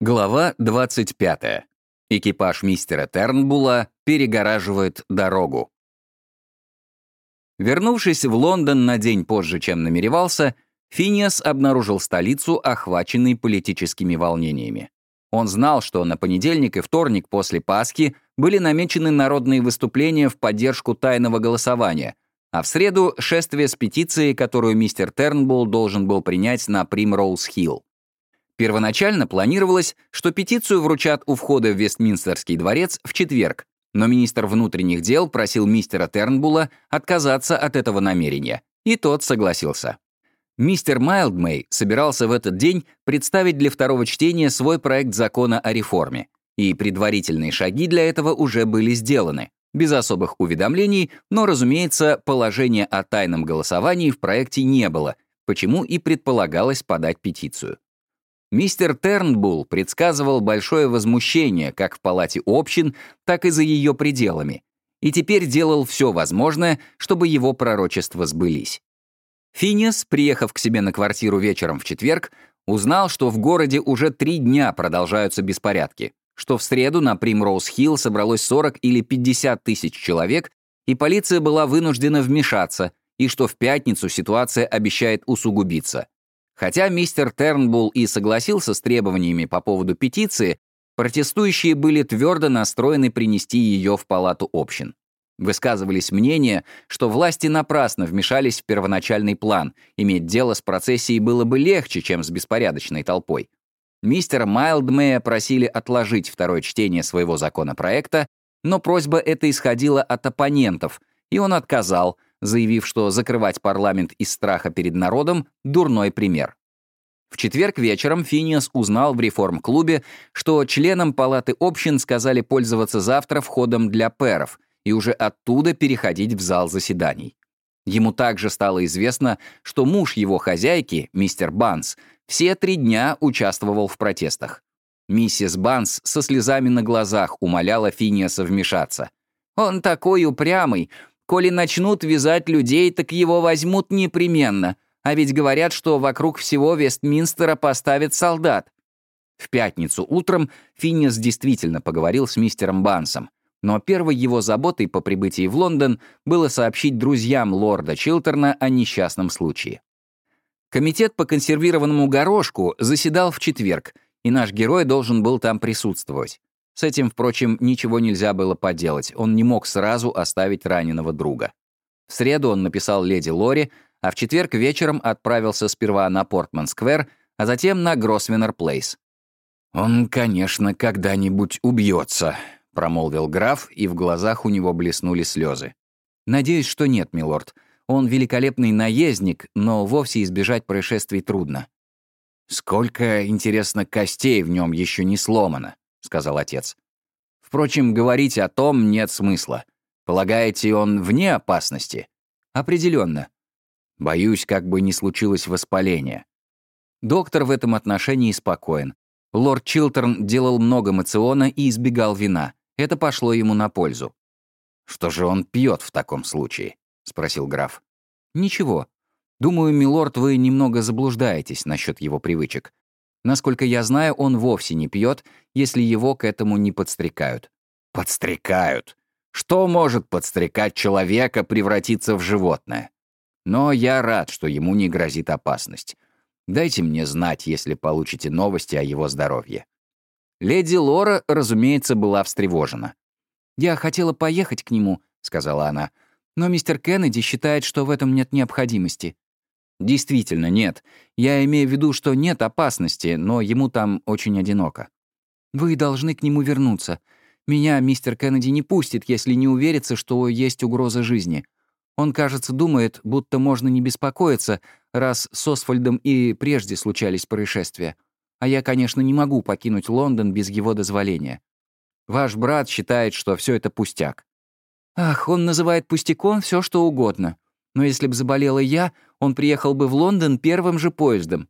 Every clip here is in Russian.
Глава 25. Экипаж мистера Тернбула перегораживает дорогу. Вернувшись в Лондон на день позже, чем намеревался, Финиас обнаружил столицу, охваченной политическими волнениями. Он знал, что на понедельник и вторник после Пасхи были намечены народные выступления в поддержку тайного голосования, а в среду — шествие с петицией, которую мистер Тернбулл должен был принять на Примроуз-Хилл. Первоначально планировалось, что петицию вручат у входа в Вестминстерский дворец в четверг, но министр внутренних дел просил мистера Тернбула отказаться от этого намерения, и тот согласился. Мистер Майлдмей собирался в этот день представить для второго чтения свой проект закона о реформе, и предварительные шаги для этого уже были сделаны, без особых уведомлений, но, разумеется, положения о тайном голосовании в проекте не было, почему и предполагалось подать петицию. Мистер Тернбулл предсказывал большое возмущение как в палате общин, так и за ее пределами, и теперь делал все возможное, чтобы его пророчества сбылись. Финес, приехав к себе на квартиру вечером в четверг, узнал, что в городе уже три дня продолжаются беспорядки, что в среду на Примроуз-Хилл собралось 40 или 50 тысяч человек, и полиция была вынуждена вмешаться, и что в пятницу ситуация обещает усугубиться. Хотя мистер Тернбулл и согласился с требованиями по поводу петиции, протестующие были твердо настроены принести ее в палату общин. Высказывались мнения, что власти напрасно вмешались в первоначальный план, иметь дело с процессией было бы легче, чем с беспорядочной толпой. Мистера Майлдмея просили отложить второе чтение своего законопроекта, но просьба эта исходила от оппонентов, и он отказал — заявив, что закрывать парламент из страха перед народом — дурной пример. В четверг вечером Финиас узнал в реформ-клубе, что членам палаты общин сказали пользоваться завтра входом для пэров и уже оттуда переходить в зал заседаний. Ему также стало известно, что муж его хозяйки, мистер Банс, все три дня участвовал в протестах. Миссис Банс со слезами на глазах умоляла Финиаса вмешаться. «Он такой упрямый, Коли начнут вязать людей, так его возьмут непременно. А ведь говорят, что вокруг всего Вестминстера поставят солдат. В пятницу утром Финнис действительно поговорил с мистером Бансом. Но первой его заботой по прибытии в Лондон было сообщить друзьям лорда Чилтерна о несчастном случае. Комитет по консервированному горошку заседал в четверг, и наш герой должен был там присутствовать. С этим, впрочем, ничего нельзя было поделать, он не мог сразу оставить раненого друга. В среду он написал леди Лори, а в четверг вечером отправился сперва на Портман-сквер, а затем на Гросвеннер-плейс. «Он, конечно, когда-нибудь убьется», — промолвил граф, и в глазах у него блеснули слезы. «Надеюсь, что нет, милорд. Он великолепный наездник, но вовсе избежать происшествий трудно». «Сколько, интересно, костей в нем еще не сломано», — сказал отец. «Впрочем, говорить о том нет смысла. Полагаете, он вне опасности?» «Определенно. Боюсь, как бы не случилось воспаление». Доктор в этом отношении спокоен. Лорд Чилтерн делал много мациона и избегал вина. Это пошло ему на пользу. «Что же он пьет в таком случае?» — спросил граф. «Ничего. Думаю, милорд, вы немного заблуждаетесь насчет его привычек. Насколько я знаю, он вовсе не пьет, если его к этому не подстрекают. Подстрекают? Что может подстрекать человека превратиться в животное? Но я рад, что ему не грозит опасность. Дайте мне знать, если получите новости о его здоровье. Леди Лора, разумеется, была встревожена. «Я хотела поехать к нему», — сказала она, «но мистер Кеннеди считает, что в этом нет необходимости. Действительно, нет. Я имею в виду, что нет опасности, но ему там очень одиноко. Вы должны к нему вернуться. Меня мистер Кеннеди не пустит, если не уверится, что есть угроза жизни. Он, кажется, думает, будто можно не беспокоиться, раз с Освальдом и прежде случались происшествия. А я, конечно, не могу покинуть Лондон без его дозволения. Ваш брат считает, что все это пустяк. Ах, он называет пустяком все, что угодно. Но если бы заболела я, он приехал бы в Лондон первым же поездом.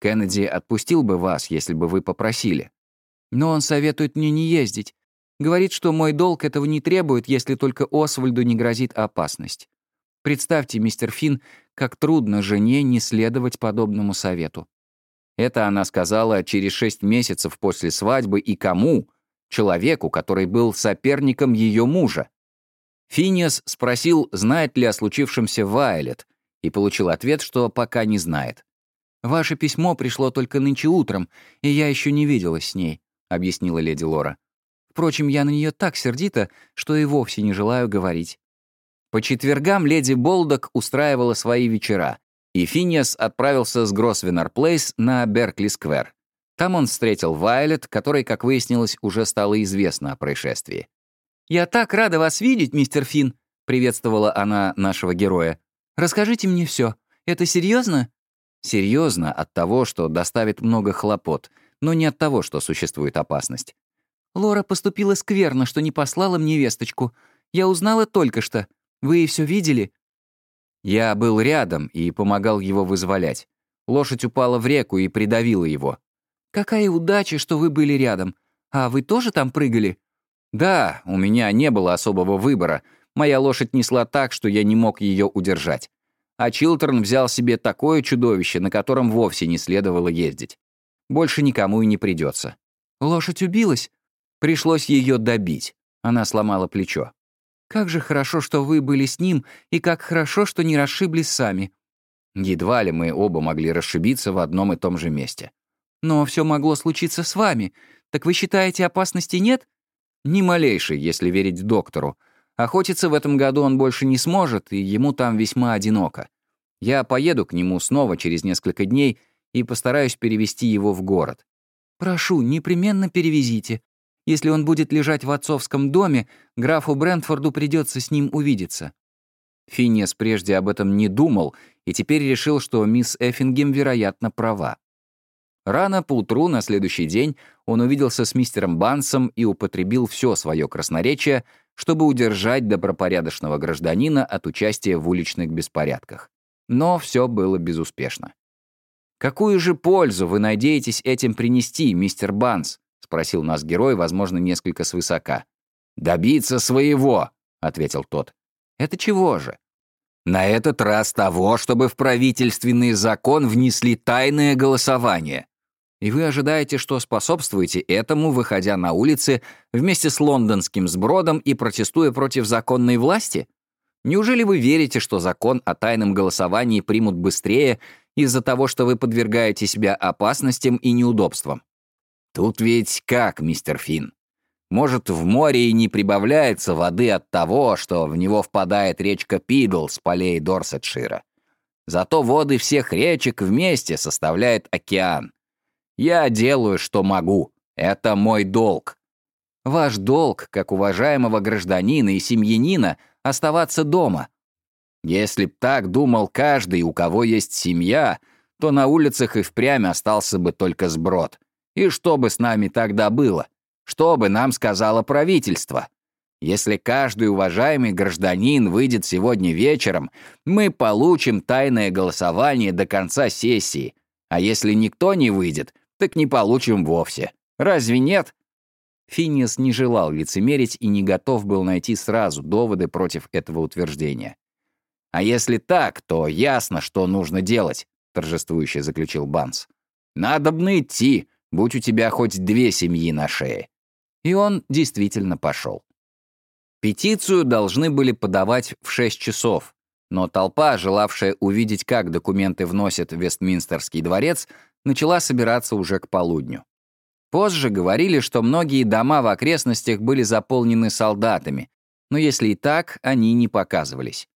Кеннеди отпустил бы вас, если бы вы попросили. Но он советует мне не ездить. Говорит, что мой долг этого не требует, если только Освальду не грозит опасность. Представьте, мистер Финн, как трудно жене не следовать подобному совету. Это она сказала через шесть месяцев после свадьбы и кому? Человеку, который был соперником ее мужа. Финиас спросил, знает ли о случившемся Вайлет, и получил ответ, что пока не знает. «Ваше письмо пришло только нынче утром, и я еще не виделась с ней», — объяснила леди Лора. «Впрочем, я на нее так сердита, что и вовсе не желаю говорить». По четвергам леди Болдок устраивала свои вечера, и Финиас отправился с Гросвеннер Плейс на Беркли-сквер. Там он встретил Вайлет, которой, как выяснилось, уже стало известно о происшествии. «Я так рада вас видеть, мистер Финн», — приветствовала она нашего героя. «Расскажите мне все. Это серьезно? Серьезно от того, что доставит много хлопот, но не от того, что существует опасность. Лора поступила скверно, что не послала мне весточку. Я узнала только что. Вы все видели? Я был рядом и помогал его вызволять. Лошадь упала в реку и придавила его. «Какая удача, что вы были рядом. А вы тоже там прыгали?» «Да, у меня не было особого выбора. Моя лошадь несла так, что я не мог ее удержать а Чилтерн взял себе такое чудовище, на котором вовсе не следовало ездить. Больше никому и не придется. Лошадь убилась. Пришлось ее добить. Она сломала плечо. «Как же хорошо, что вы были с ним, и как хорошо, что не расшиблись сами». Едва ли мы оба могли расшибиться в одном и том же месте. «Но все могло случиться с вами. Так вы считаете, опасности нет?» «Ни малейшей, если верить доктору. Охотиться в этом году он больше не сможет, и ему там весьма одиноко. Я поеду к нему снова через несколько дней и постараюсь перевести его в город. Прошу, непременно перевезите. Если он будет лежать в отцовском доме, графу Брентфорду придется с ним увидеться». Финес прежде об этом не думал и теперь решил, что мисс Эффингем, вероятно, права. Рано поутру на следующий день он увиделся с мистером Бансом и употребил все свое красноречие, чтобы удержать добропорядочного гражданина от участия в уличных беспорядках. Но все было безуспешно. «Какую же пользу вы надеетесь этим принести, мистер Банс?» — спросил нас герой, возможно, несколько свысока. «Добиться своего», — ответил тот. «Это чего же?» «На этот раз того, чтобы в правительственный закон внесли тайное голосование. И вы ожидаете, что способствуете этому, выходя на улицы вместе с лондонским сбродом и протестуя против законной власти? Неужели вы верите, что закон о тайном голосовании примут быстрее из-за того, что вы подвергаете себя опасностям и неудобствам? Тут ведь как, мистер Финн? Может, в море и не прибавляется воды от того, что в него впадает речка Пидл с полей Дорсетшира. Зато воды всех речек вместе составляют океан. Я делаю, что могу. Это мой долг. Ваш долг, как уважаемого гражданина и семьянина, оставаться дома. Если б так думал каждый, у кого есть семья, то на улицах и впрямь остался бы только сброд. И что бы с нами тогда было? Что бы нам сказало правительство? Если каждый уважаемый гражданин выйдет сегодня вечером, мы получим тайное голосование до конца сессии. А если никто не выйдет, так не получим вовсе. Разве нет?» Финиас не желал лицемерить и не готов был найти сразу доводы против этого утверждения. «А если так, то ясно, что нужно делать», — торжествующе заключил Банс. «Надобно идти, будь у тебя хоть две семьи на шее». И он действительно пошел. Петицию должны были подавать в 6 часов, но толпа, желавшая увидеть, как документы вносят в Вестминстерский дворец, начала собираться уже к полудню. Позже говорили, что многие дома в окрестностях были заполнены солдатами, но если и так, они не показывались.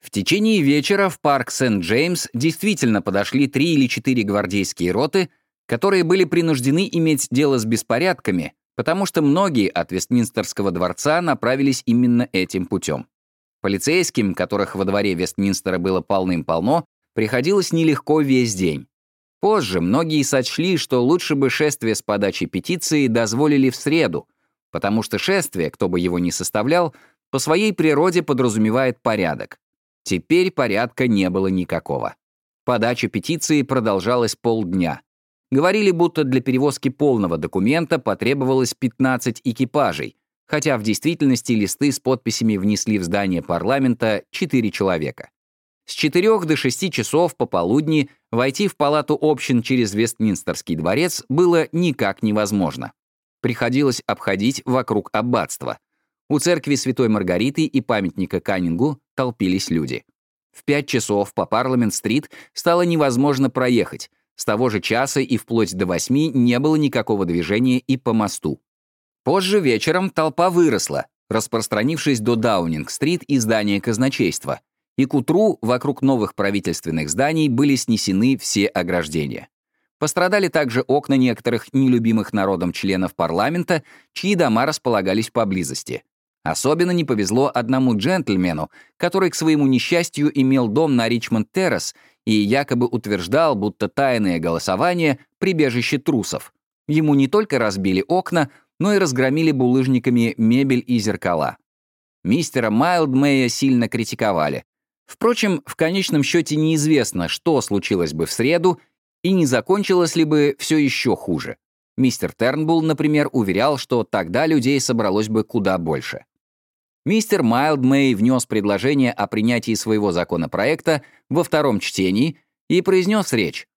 В течение вечера в парк Сент-Джеймс действительно подошли три или четыре гвардейские роты, которые были принуждены иметь дело с беспорядками, потому что многие от Вестминстерского дворца направились именно этим путем. Полицейским, которых во дворе Вестминстера было полным-полно, приходилось нелегко весь день. Позже многие сочли, что лучше бы шествие с подачи петиции дозволили в среду, потому что шествие, кто бы его ни составлял, по своей природе подразумевает порядок. Теперь порядка не было никакого. Подача петиции продолжалась полдня. Говорили, будто для перевозки полного документа потребовалось 15 экипажей, хотя в действительности листы с подписями внесли в здание парламента 4 человека. С 4 до 6 часов пополудни войти в палату общин через Вестминстерский дворец было никак невозможно. Приходилось обходить вокруг аббатства. У церкви Святой Маргариты и памятника Каннингу толпились люди. В 5 часов по Парламент-стрит стало невозможно проехать. С того же часа и вплоть до 8 не было никакого движения и по мосту. Позже вечером толпа выросла, распространившись до Даунинг-стрит и здания казначейства, и к утру вокруг новых правительственных зданий были снесены все ограждения. Пострадали также окна некоторых нелюбимых народом членов парламента, чьи дома располагались поблизости. Особенно не повезло одному джентльмену, который к своему несчастью имел дом на Ричмонд-террас и якобы утверждал, будто тайное голосование — прибежище трусов. Ему не только разбили окна, но и разгромили булыжниками мебель и зеркала. Мистера Майлдмея сильно критиковали, Впрочем, в конечном счете неизвестно, что случилось бы в среду, и не закончилось ли бы все еще хуже. Мистер Тернбулл, например, уверял, что тогда людей собралось бы куда больше. Мистер Майлдмей внес предложение о принятии своего законопроекта во втором чтении и произнес речь.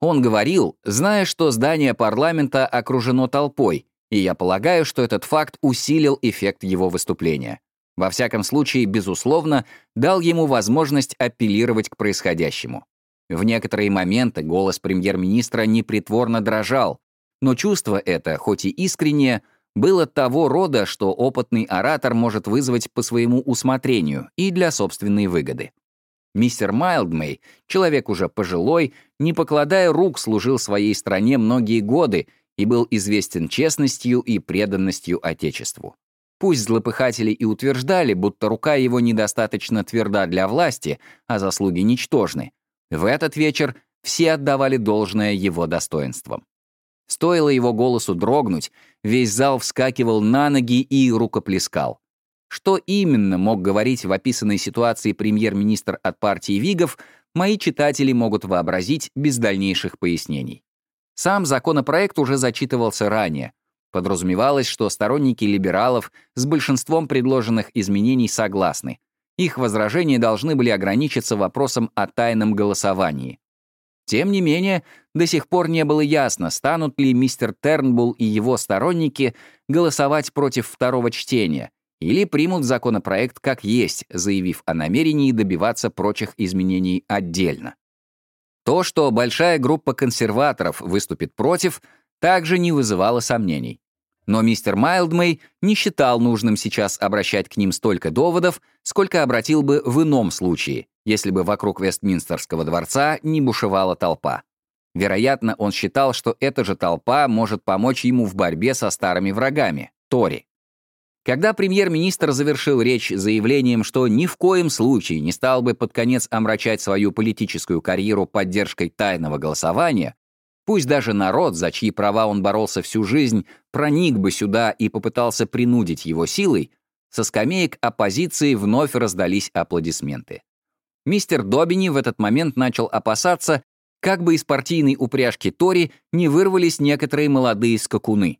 Он говорил, зная, что здание парламента окружено толпой, и я полагаю, что этот факт усилил эффект его выступления. Во всяком случае, безусловно, дал ему возможность апеллировать к происходящему. В некоторые моменты голос премьер-министра непритворно дрожал, но чувство это, хоть и искреннее, было того рода, что опытный оратор может вызвать по своему усмотрению и для собственной выгоды. Мистер Майлдмей, человек уже пожилой, не покладая рук, служил своей стране многие годы и был известен честностью и преданностью Отечеству. Пусть злопыхатели и утверждали, будто рука его недостаточно тверда для власти, а заслуги ничтожны, в этот вечер все отдавали должное его достоинствам. Стоило его голосу дрогнуть, весь зал вскакивал на ноги и рукоплескал. Что именно мог говорить в описанной ситуации премьер-министр от партии Вигов, мои читатели могут вообразить без дальнейших пояснений. Сам законопроект уже зачитывался ранее, Подразумевалось, что сторонники либералов с большинством предложенных изменений согласны. Их возражения должны были ограничиться вопросом о тайном голосовании. Тем не менее, до сих пор не было ясно, станут ли мистер Тернбулл и его сторонники голосовать против второго чтения или примут законопроект как есть, заявив о намерении добиваться прочих изменений отдельно. То, что большая группа консерваторов выступит против, также не вызывало сомнений. Но мистер Майлдмей не считал нужным сейчас обращать к ним столько доводов, сколько обратил бы в ином случае, если бы вокруг Вестминстерского дворца не бушевала толпа. Вероятно, он считал, что эта же толпа может помочь ему в борьбе со старыми врагами — Тори. Когда премьер-министр завершил речь заявлением, что ни в коем случае не стал бы под конец омрачать свою политическую карьеру поддержкой тайного голосования, Пусть даже народ, за чьи права он боролся всю жизнь, проник бы сюда и попытался принудить его силой, со скамеек оппозиции вновь раздались аплодисменты. Мистер Добини в этот момент начал опасаться, как бы из партийной упряжки Тори не вырвались некоторые молодые скакуны.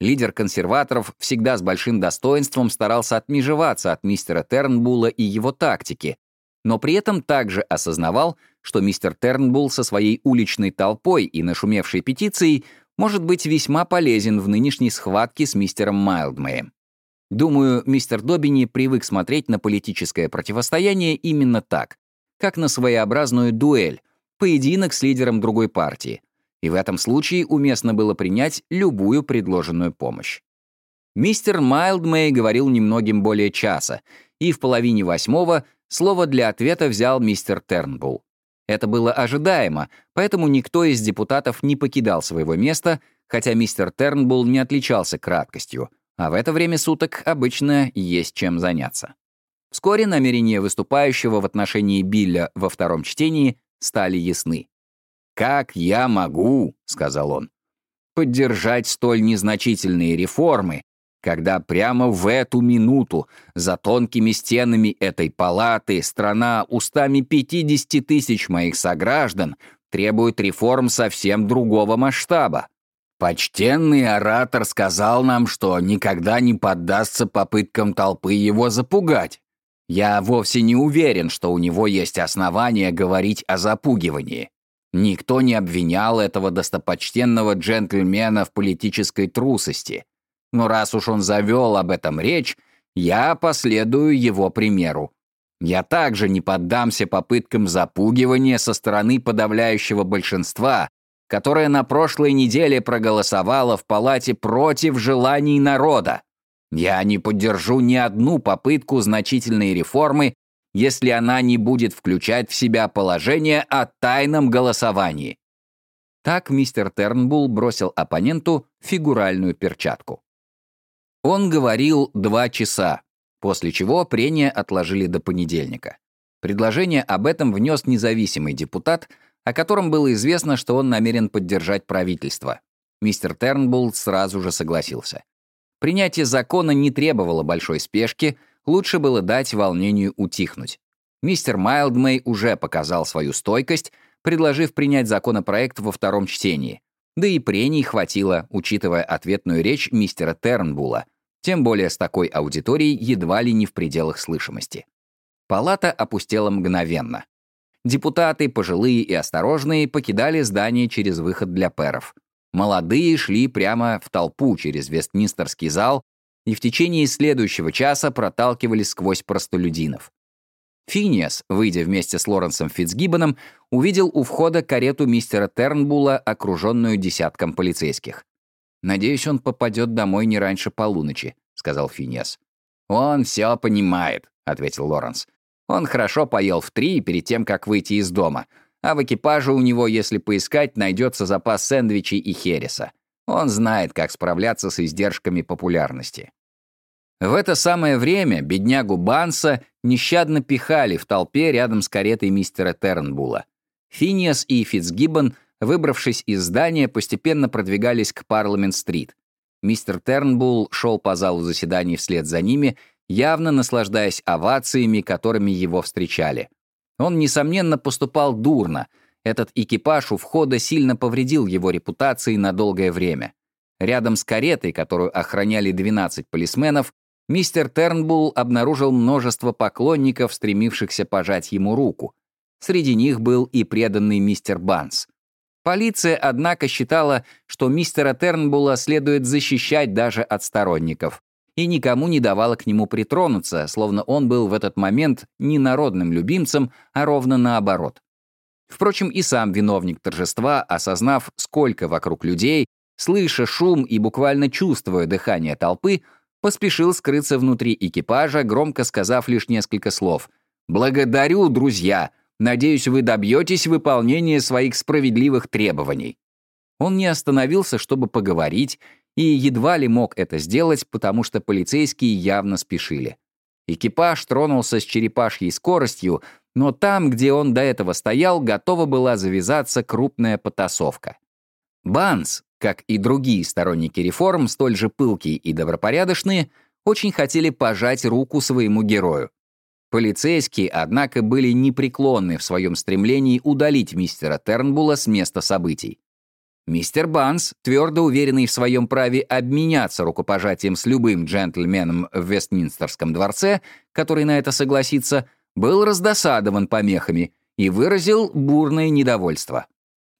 Лидер консерваторов всегда с большим достоинством старался отмежеваться от мистера Тернбула и его тактики, но при этом также осознавал, что мистер Тернбулл со своей уличной толпой и нашумевшей петицией может быть весьма полезен в нынешней схватке с мистером Майлдмеем. Думаю, мистер Добини привык смотреть на политическое противостояние именно так, как на своеобразную дуэль, поединок с лидером другой партии, и в этом случае уместно было принять любую предложенную помощь. Мистер Майлдмей говорил немногим более часа, и в половине восьмого слово для ответа взял мистер Тернбулл. Это было ожидаемо, поэтому никто из депутатов не покидал своего места, хотя мистер Тернбулл не отличался краткостью, а в это время суток обычно есть чем заняться. Вскоре намерения выступающего в отношении Билля во втором чтении стали ясны. «Как я могу, — сказал он, — поддержать столь незначительные реформы, когда прямо в эту минуту за тонкими стенами этой палаты страна устами 50 тысяч моих сограждан требует реформ совсем другого масштаба. Почтенный оратор сказал нам, что никогда не поддастся попыткам толпы его запугать. Я вовсе не уверен, что у него есть основания говорить о запугивании. Никто не обвинял этого достопочтенного джентльмена в политической трусости. Но раз уж он завел об этом речь, я последую его примеру. Я также не поддамся попыткам запугивания со стороны подавляющего большинства, которое на прошлой неделе проголосовало в палате против желаний народа. Я не поддержу ни одну попытку значительной реформы, если она не будет включать в себя положение о тайном голосовании. Так мистер Тернбулл бросил оппоненту фигуральную перчатку. Он говорил два часа, после чего прения отложили до понедельника. Предложение об этом внес независимый депутат, о котором было известно, что он намерен поддержать правительство. Мистер Тернбулл сразу же согласился. Принятие закона не требовало большой спешки, лучше было дать волнению утихнуть. Мистер Майлдмей уже показал свою стойкость, предложив принять законопроект во втором чтении. Да и прений хватило, учитывая ответную речь мистера Тернбула, тем более с такой аудиторией едва ли не в пределах слышимости. Палата опустела мгновенно. Депутаты, пожилые и осторожные, покидали здание через выход для пэров. Молодые шли прямо в толпу через Вестминстерский зал и в течение следующего часа проталкивались сквозь простолюдинов. Финиас, выйдя вместе с Лоренсом Фитцгиббоном, увидел у входа карету мистера Тернбула, окруженную десятком полицейских. «Надеюсь, он попадет домой не раньше полуночи», — сказал Финиас. «Он все понимает», — ответил Лоренс. Он хорошо поел в три перед тем, как выйти из дома, а в экипаже у него, если поискать, найдется запас сэндвичей и хереса. Он знает, как справляться с издержками популярности. В это самое время беднягу Банса нещадно пихали в толпе рядом с каретой мистера Тернбула. Финиас и Фитцгиббон, выбравшись из здания, постепенно продвигались к Парламент-стрит. Мистер Тернбулл шел по залу заседаний вслед за ними явно наслаждаясь овациями, которыми его встречали. Он, несомненно, поступал дурно. Этот экипаж у входа сильно повредил его репутации на долгое время. Рядом с каретой, которую охраняли 12 полисменов, мистер Тернбулл обнаружил множество поклонников, стремившихся пожать ему руку. Среди них был и преданный мистер Банс. Полиция, однако, считала, что мистера Тернбулла следует защищать даже от сторонников и никому не давала к нему притронуться, словно он был в этот момент не народным любимцем, а ровно наоборот. Впрочем, и сам виновник торжества, осознав, сколько вокруг людей, слыша шум и буквально чувствуя дыхание толпы, поспешил скрыться внутри экипажа, громко сказав лишь несколько слов. «Благодарю, друзья! Надеюсь, вы добьетесь выполнения своих справедливых требований». Он не остановился, чтобы поговорить, и едва ли мог это сделать, потому что полицейские явно спешили. Экипаж тронулся с черепашьей скоростью, но там, где он до этого стоял, готова была завязаться крупная потасовка. Банс, как и другие сторонники реформ, столь же пылкие и добропорядочные, очень хотели пожать руку своему герою. Полицейские, однако, были непреклонны в своем стремлении удалить мистера Тернбула с места событий. Мистер Банс, твердо уверенный в своем праве обменяться рукопожатием с любым джентльменом в Вестминстерском дворце, который на это согласится, был раздосадован помехами и выразил бурное недовольство.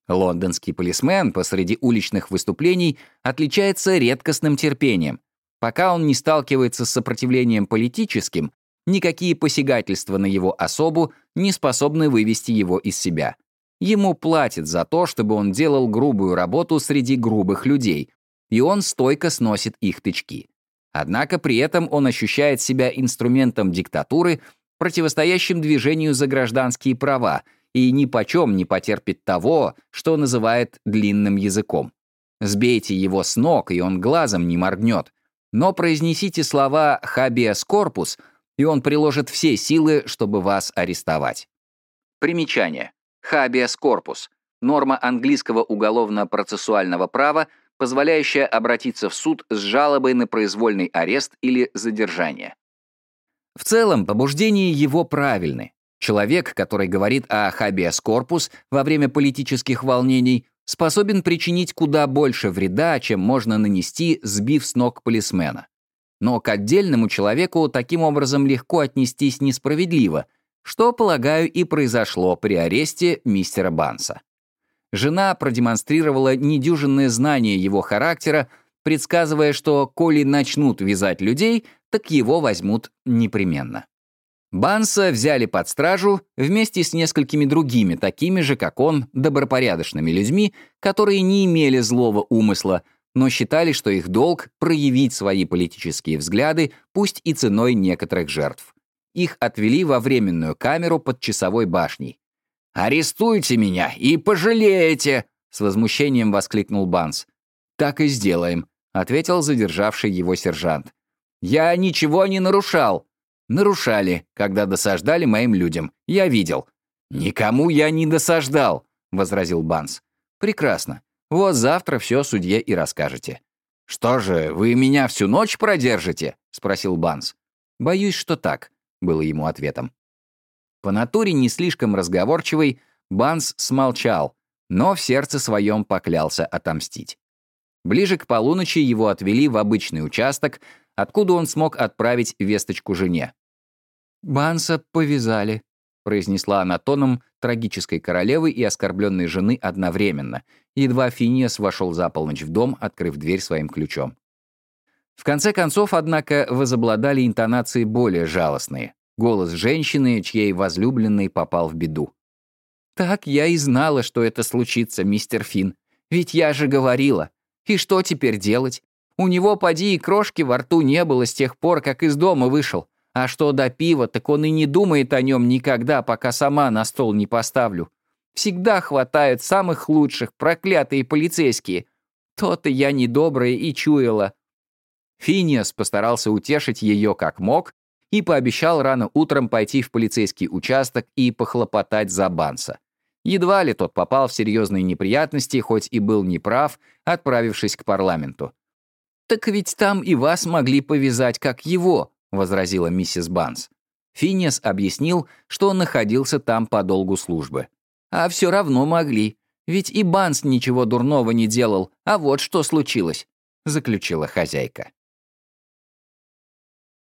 Лондонский полисмен посреди уличных выступлений отличается редкостным терпением. Пока он не сталкивается с сопротивлением политическим, никакие посягательства на его особу не способны вывести его из себя. Ему платят за то, чтобы он делал грубую работу среди грубых людей, и он стойко сносит их тычки. Однако при этом он ощущает себя инструментом диктатуры, противостоящим движению за гражданские права, и ни почем не потерпит того, что называет длинным языком. Сбейте его с ног, и он глазом не моргнет. Но произнесите слова «habeas corpus», и он приложит все силы, чтобы вас арестовать. Примечание. Habeas corpus – норма английского уголовно-процессуального права, позволяющая обратиться в суд с жалобой на произвольный арест или задержание. В целом, побуждения его правильны. Человек, который говорит о habeas corpus во время политических волнений, способен причинить куда больше вреда, чем можно нанести, сбив с ног полисмена. Но к отдельному человеку таким образом легко отнестись несправедливо, что, полагаю, и произошло при аресте мистера Банса. Жена продемонстрировала недюжинное знание его характера, предсказывая, что коли начнут вязать людей, так его возьмут непременно. Банса взяли под стражу вместе с несколькими другими, такими же, как он, добропорядочными людьми, которые не имели злого умысла, но считали, что их долг — проявить свои политические взгляды, пусть и ценой некоторых жертв. Их отвели во временную камеру под часовой башней. «Арестуйте меня и пожалеете!» — с возмущением воскликнул Банс. «Так и сделаем», — ответил задержавший его сержант. «Я ничего не нарушал», Нарушали, когда досаждали моим людям. Я видел. «Никому я не досаждал», — возразил Банс. «Прекрасно. Вот завтра все судье и расскажете». «Что же, вы меня всю ночь продержите?» — спросил Банс. «Боюсь, что так», — было ему ответом. По натуре не слишком разговорчивый, Банс смолчал, но в сердце своем поклялся отомстить. Ближе к полуночи его отвели в обычный участок, откуда он смог отправить весточку жене. «Банса повязали», — произнесла она тоном трагической королевы и оскорбленной жены одновременно. Едва Финиас вошел за полночь в дом, открыв дверь своим ключом. В конце концов, однако, возобладали интонации более жалостные. Голос женщины, чьей возлюбленный попал в беду. «Так я и знала, что это случится, мистер Финн. Ведь я же говорила. И что теперь делать? У него, поди, и крошки во рту не было с тех пор, как из дома вышел. А что до пива, так он и не думает о нем никогда, пока сама на стол не поставлю. Всегда хватает самых лучших, проклятые полицейские. То-то я недобрая и чуяла». Финиас постарался утешить ее как мог и пообещал рано утром пойти в полицейский участок и похлопотать за Банса. Едва ли тот попал в серьезные неприятности, хоть и был неправ, отправившись к парламенту. «Так ведь там и вас могли повязать, как его», — возразила миссис Банс. Финиас объяснил, что он находился там по долгу службы. «А все равно могли. Ведь и Банс ничего дурного не делал, а вот что случилось», — заключила хозяйка.